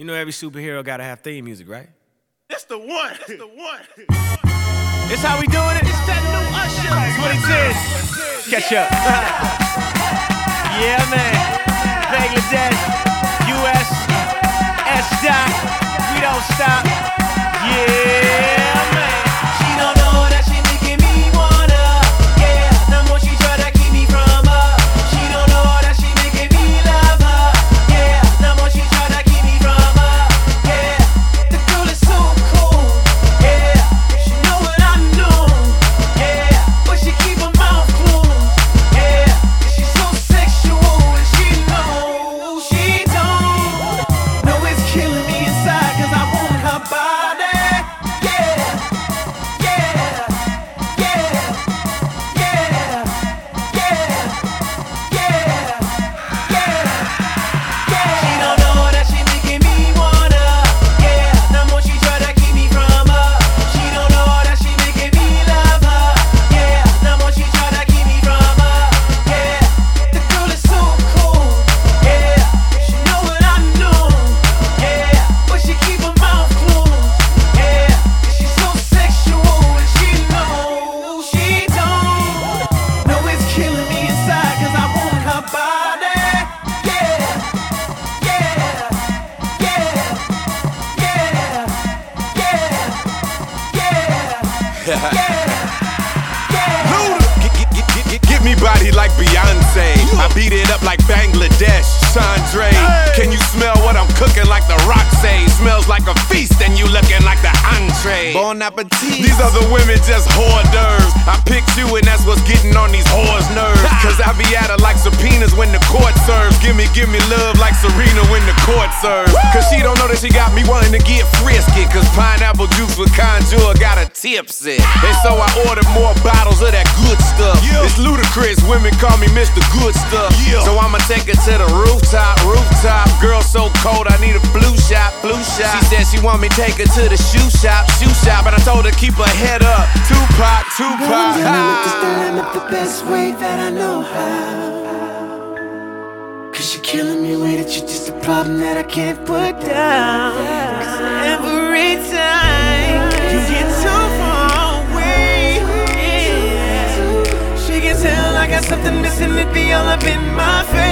You know every superhero gotta have theme music, right? It's the one. It's the one. It's how we doing it. It's that new Usher. It's what it is. Catch up. yeah, man. Bangladesh, get me body like Beyonce. I beat it up like Bangladesh. Sandre, can you smell what I'm cooking like the say? Smells like a feast and you looking like the entree. Bon appetit. These other women just hors d'oeuvres. I picked you and that's what's getting on these whores' nerves. Cause I be at her like subpoenas when the court serves. Give me, give me love like Serena when the court serves. Cause she don't know that she got me wanting to get frisky. Cause pineapple juice with conjure got her tipsy. And so I ordered more bottles of that good stuff. Yeah. It's Ludacris, women call me Mr. Good Stuff. Yeah. So I'ma take her to the rooftop, rooftop. Girl so cold, I need a blue shot, blue shot. She said she want me take her to the shoe shop, shoe shop. And I told her keep her head up. Tupac, Tupac. With this Ha. dynamic the best way that I know how. Killing me with it, you're just a problem that I can't put down. 'Cause every time you get too far away, yeah. she can tell I got something missing, it be all up in my face.